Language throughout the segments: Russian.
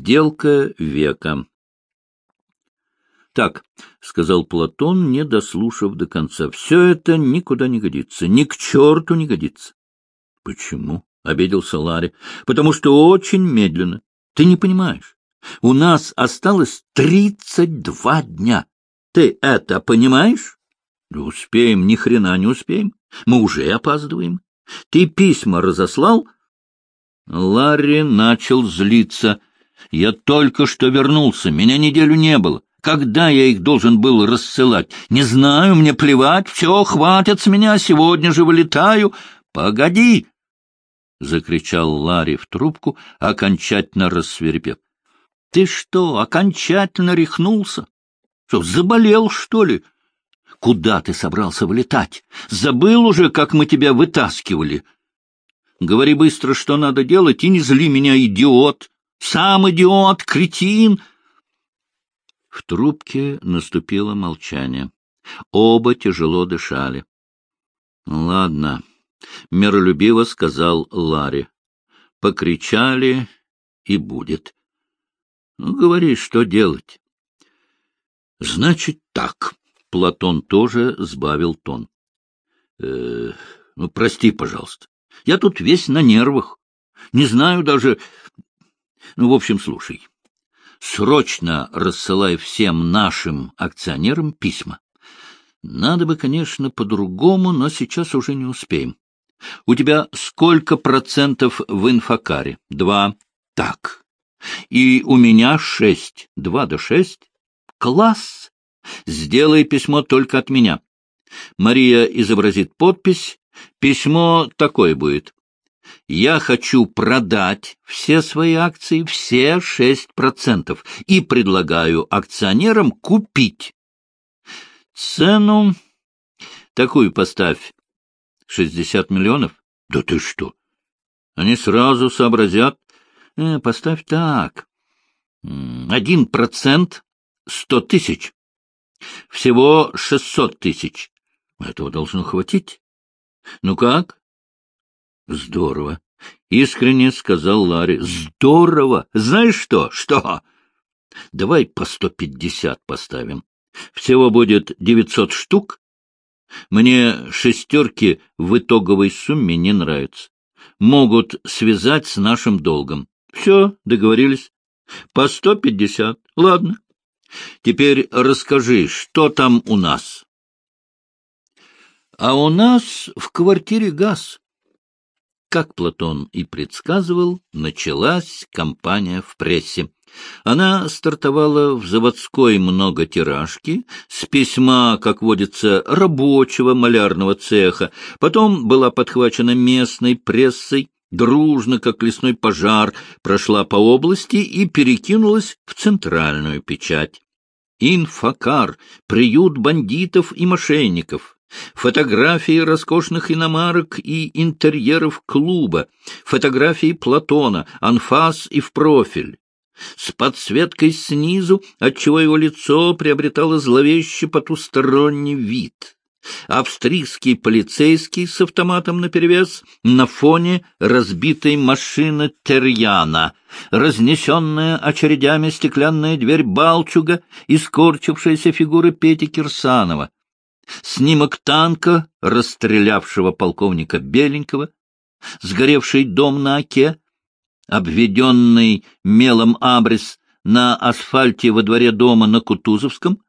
Сделка века. Так, — сказал Платон, не дослушав до конца, — все это никуда не годится, ни к черту не годится. — Почему? — обиделся Ларри. — Потому что очень медленно. Ты не понимаешь. У нас осталось тридцать два дня. Ты это понимаешь? — успеем, ни хрена не успеем. Мы уже опаздываем. Ты письма разослал? Ларри начал злиться. Я только что вернулся, меня неделю не было. Когда я их должен был рассылать? Не знаю, мне плевать. Все, хватит с меня, сегодня же вылетаю. Погоди! — закричал Ларри в трубку, окончательно рассверепев. — Ты что, окончательно рехнулся? Что, заболел, что ли? Куда ты собрался вылетать? Забыл уже, как мы тебя вытаскивали? Говори быстро, что надо делать, и не зли меня, идиот. Сам идиот, кретин. В трубке наступило молчание. Оба тяжело дышали. — Ладно, — миролюбиво сказал Ларри. — Покричали, и будет. Ну, говори, что делать. — Значит так. Платон тоже сбавил тон. «Э, — Ну, прости, пожалуйста. Я тут весь на нервах. Не знаю даже... Ну, в общем, слушай срочно рассылай всем нашим акционерам письма. Надо бы, конечно, по-другому, но сейчас уже не успеем. У тебя сколько процентов в инфокаре? Два. Так. И у меня шесть. Два до шесть. Класс! Сделай письмо только от меня. Мария изобразит подпись. Письмо такое будет. Я хочу продать все свои акции, все шесть процентов, и предлагаю акционерам купить. Цену такую поставь. Шестьдесят миллионов? Да ты что? Они сразу сообразят. Э, поставь так. Один процент — сто тысяч. Всего шестьсот тысяч. Этого должно хватить. Ну как? Здорово. Искренне сказал Ларри. Здорово. Знаешь что? Что? Давай по сто пятьдесят поставим. Всего будет девятьсот штук. Мне шестерки в итоговой сумме не нравятся. Могут связать с нашим долгом. Все, договорились. По сто пятьдесят. Ладно. Теперь расскажи, что там у нас? А у нас в квартире газ. Как Платон и предсказывал, началась кампания в прессе. Она стартовала в заводской многотиражке с письма, как водится, рабочего малярного цеха, потом была подхвачена местной прессой, дружно, как лесной пожар, прошла по области и перекинулась в центральную печать. Инфокар, приют бандитов и мошенников, Фотографии роскошных иномарок и интерьеров клуба, фотографии Платона, анфас и в профиль. С подсветкой снизу, отчего его лицо приобретало зловеще потусторонний вид. Австрийский полицейский с автоматом наперевес на фоне разбитой машины Терьяна, разнесенная очередями стеклянная дверь Балчуга и скорчившаяся фигура Пети Кирсанова снимок танка, расстрелявшего полковника Беленького, сгоревший дом на Оке, обведенный мелом абрис на асфальте во дворе дома на Кутузовском,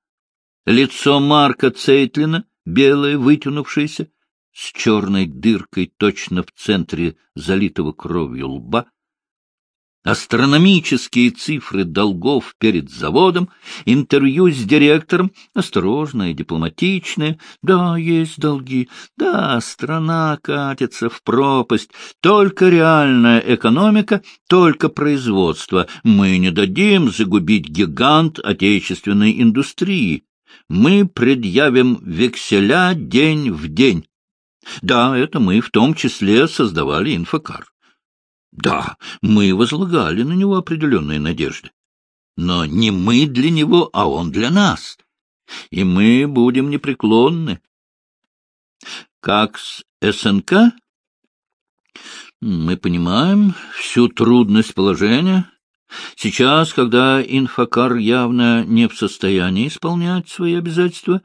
лицо Марка Цейтлина, белое, вытянувшееся, с черной дыркой точно в центре залитого кровью лба, Астрономические цифры долгов перед заводом, интервью с директором, осторожное, дипломатичное. Да, есть долги. Да, страна катится в пропасть. Только реальная экономика, только производство. Мы не дадим загубить гигант отечественной индустрии. Мы предъявим векселя день в день. Да, это мы в том числе создавали инфокар. Да, мы возлагали на него определенные надежды. Но не мы для него, а он для нас. И мы будем непреклонны. Как с СНК? Мы понимаем всю трудность положения. Сейчас, когда инфокар явно не в состоянии исполнять свои обязательства,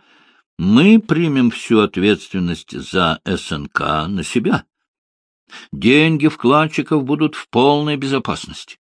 мы примем всю ответственность за СНК на себя. Деньги вкладчиков будут в полной безопасности.